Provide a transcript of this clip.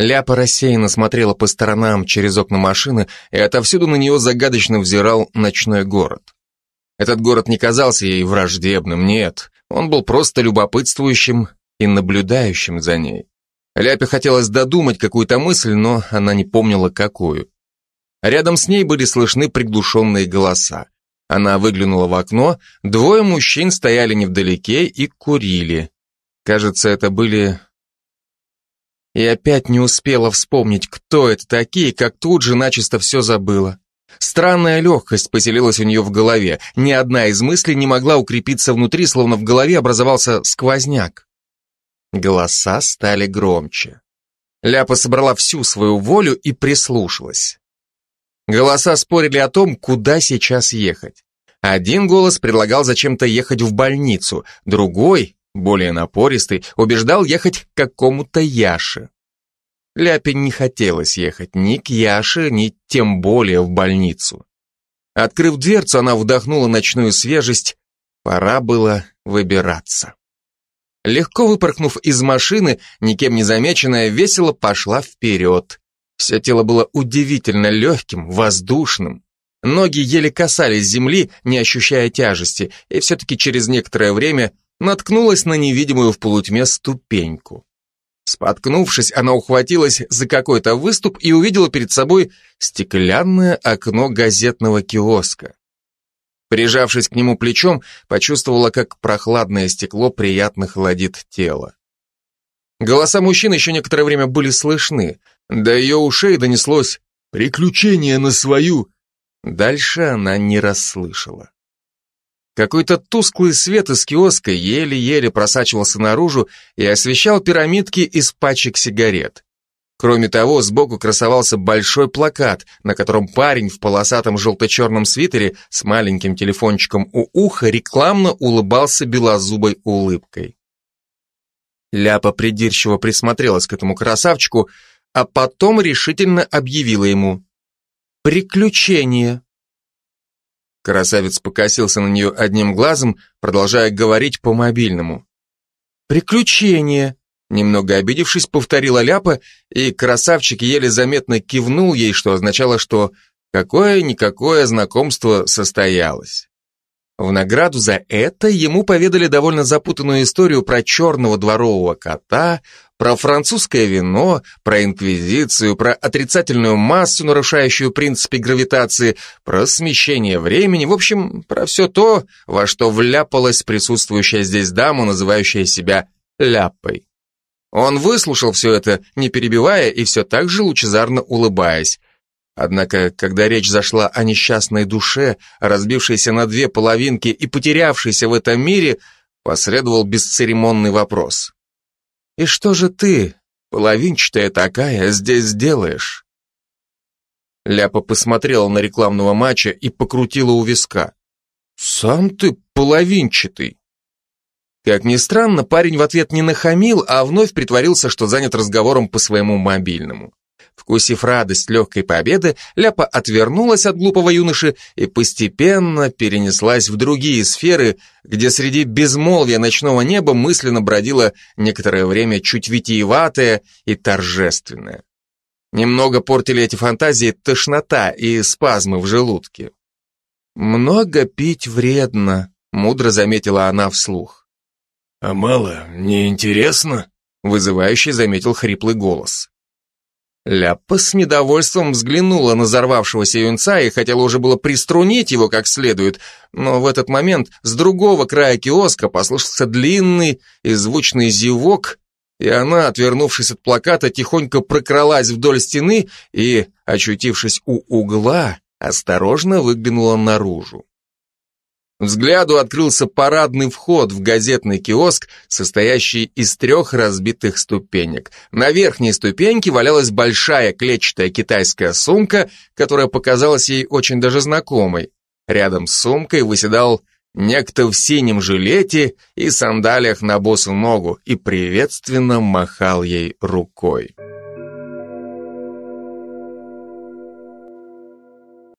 Ляпа рассеянно смотрела по сторонам через окна машины, и отовсюду на нее загадочно взирал ночной город. Этот город не казался ей враждебным, нет, он был просто любопытствующим и наблюдающим за ней. Ляпе хотелось додумать какую-то мысль, но она не помнила какую. Рядом с ней были слышны приглушенные голоса. Она выглянула в окно, двое мужчин стояли невдалеке и курили. Кажется, это были... И опять не успела вспомнить, кто это такие, как тут же начисто все забыла. Странная легкость поселилась у нее в голове. Ни одна из мыслей не могла укрепиться внутри, словно в голове образовался сквозняк. Голоса стали громче. Ляпа собрала всю свою волю и прислушалась. Голоса спорили о том, куда сейчас ехать. Один голос предлагал зачем-то ехать в больницу, другой, более напористый, убеждал ехать к какому-то Яше. Ляпе не хотелось ехать ни к Яше, ни тем более в больницу. Открыв дверцу, она вдохнула ночную свежесть. Пора было выбираться. Легко выпорхнув из машины, никем не замеченная, весело пошла вперед. Все тело было удивительно легким, воздушным. Ноги еле касались земли, не ощущая тяжести, и все-таки через некоторое время наткнулась на невидимую в полутьме ступеньку. Споткнувшись, она ухватилась за какой-то выступ и увидела перед собой стеклянное окно газетного киоска. Прижавшись к нему плечом, почувствовала, как прохладное стекло приятно холодит тело. Голоса мужчин еще некоторое время были слышны. До ее ушей донеслось «Приключение на свою!» Дальше она не расслышала. Какой-то тусклый свет из киоска еле-еле просачивался наружу и освещал пирамидки из пачек сигарет. Кроме того, сбоку красовался большой плакат, на котором парень в полосатом желто-черном свитере с маленьким телефончиком у уха рекламно улыбался белозубой улыбкой. Ляпа придирчиво присмотрелась к этому красавчику, а потом решительно объявила ему «Приключение». Красавец покосился на нее одним глазом, продолжая говорить по мобильному. «Приключение», Немного обидевшись, повторила Ляпа, и красавчик еле заметно кивнул ей, что означало, что какое-никакое знакомство состоялось. В награду за это ему поведали довольно запутанную историю про черного дворового кота, про французское вино, про инквизицию, про отрицательную массу, нарушающую принципы гравитации, про смещение времени, в общем, про все то, во что вляпалась присутствующая здесь дама, называющая себя Ляпой. Он выслушал все это, не перебивая и все так же лучезарно улыбаясь. Однако, когда речь зашла о несчастной душе, разбившейся на две половинки и потерявшейся в этом мире, последовал бесцеремонный вопрос. «И что же ты, половинчатая такая, здесь делаешь?» Ляпа посмотрела на рекламного матча и покрутила у виска. «Сам ты половинчатый!» Как ни странно, парень в ответ не нахамил, а вновь притворился, что занят разговором по своему мобильному. Вкусив радость легкой победы, Ляпа отвернулась от глупого юноши и постепенно перенеслась в другие сферы, где среди безмолвия ночного неба мысленно бродила некоторое время чуть витиеватое и торжественное. Немного портили эти фантазии тошнота и спазмы в желудке. «Много пить вредно», — мудро заметила она вслух. «А мало, неинтересно?» — вызывающе заметил хриплый голос. Ляпа с недовольством взглянула на взорвавшегося юнца и хотела уже было приструнить его как следует, но в этот момент с другого края киоска послышался длинный и звучный зевок, и она, отвернувшись от плаката, тихонько прокралась вдоль стены и, очутившись у угла, осторожно выглянула наружу. Взгляду открылся парадный вход в газетный киоск, состоящий из трех разбитых ступенек. На верхней ступеньке валялась большая клетчатая китайская сумка, которая показалась ей очень даже знакомой. Рядом с сумкой выседал некто в синем жилете и сандалиях на босу ногу и приветственно махал ей рукой.